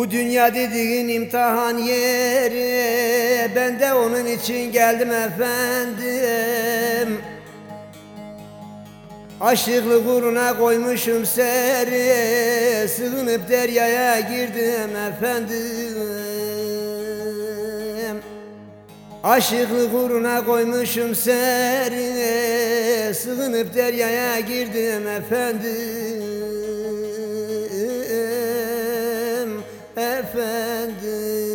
Bu dünya dediğin imtihan yeri Ben de onun için geldim efendim. Aşıklık uğruna koymuşum seri Sığınıp deryaya girdim efendim. Aşıklık uğruna koymuşum seri Sığınıp deryaya girdim efendim Efendim.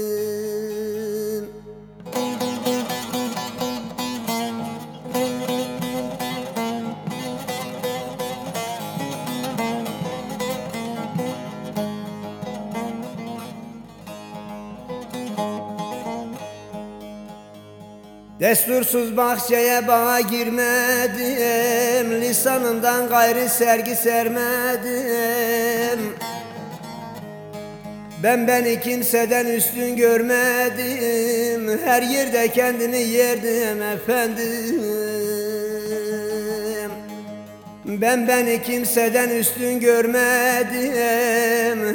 Destursuz bahçeye bağa girmedim Lisanından gayrı sergi sermedim Ben beni kimseden üstün görmedim. Her yerde kendimi yerdim efendim. Ben beni kimseden üstün görmedim.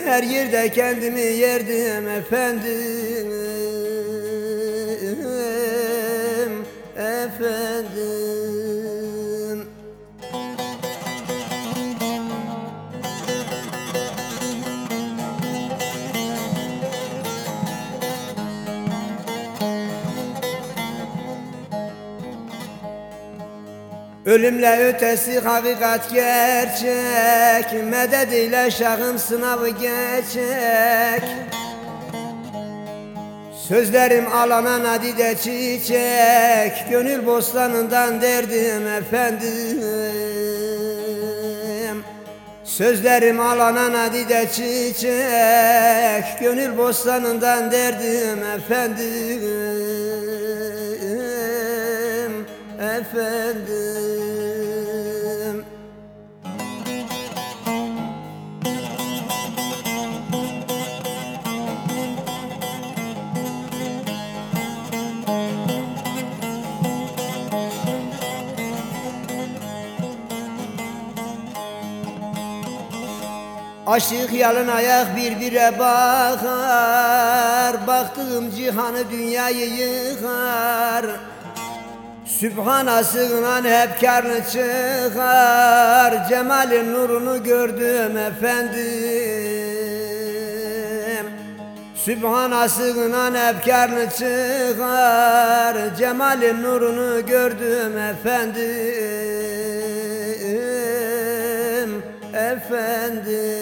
Her yerde kendimi yerdim efendim. Efendim Ölümle ötesi hakikat gerçek. Medet ile şahım sınavı geçecek Sözlerim alana nadide çiçek. Gönül bostanından derdim efendim. Sözlerim alana nadide çiçek. Gönül bostanından derdim efendim. Efendim Aşık yalın ayak birbire bakar Baktığım cihanı dünyayı yıkar Sübhana sığınan hep karnı çıkar Cemalin nurunu gördüm efendim. Sübhana sığınan hep karnı çıkar Cemalin nurunu gördüm efendim. Efendim